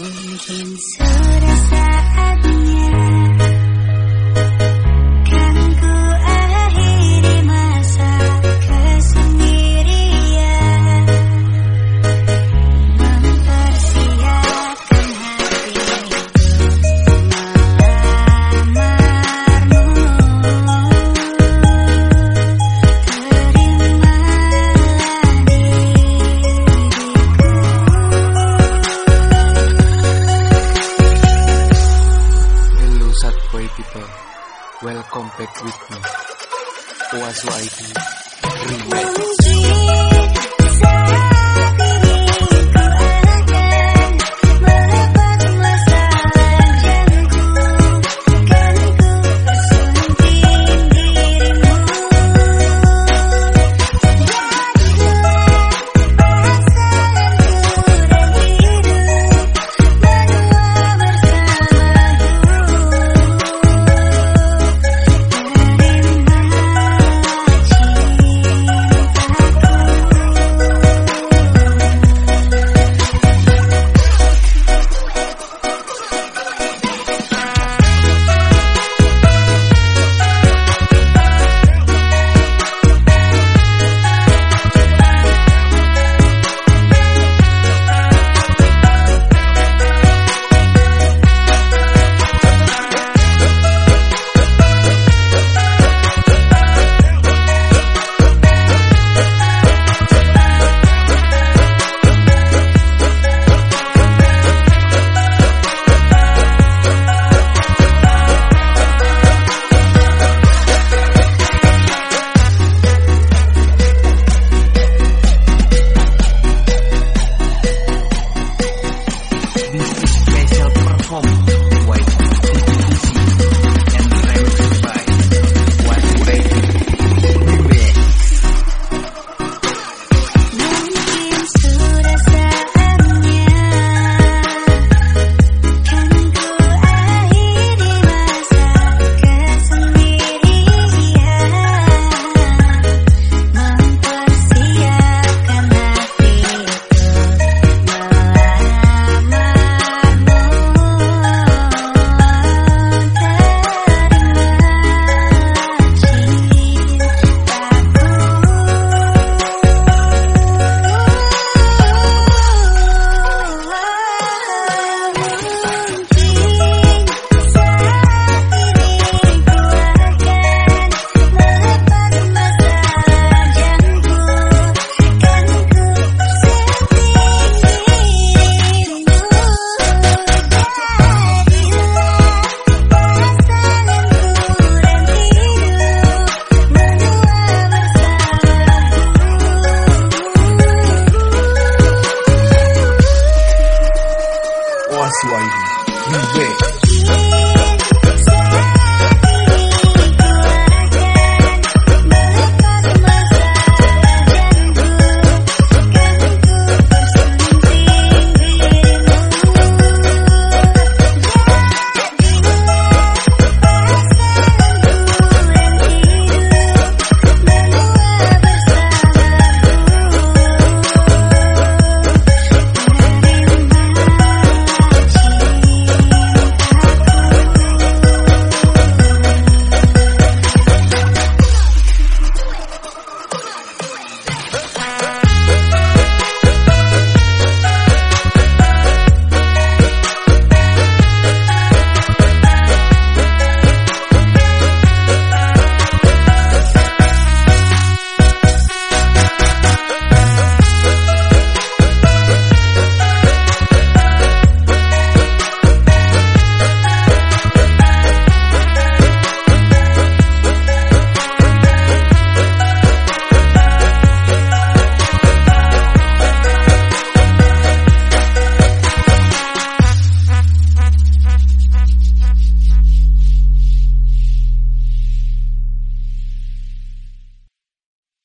Mungkin sudah saatnya back with me. Oasu ID Remix.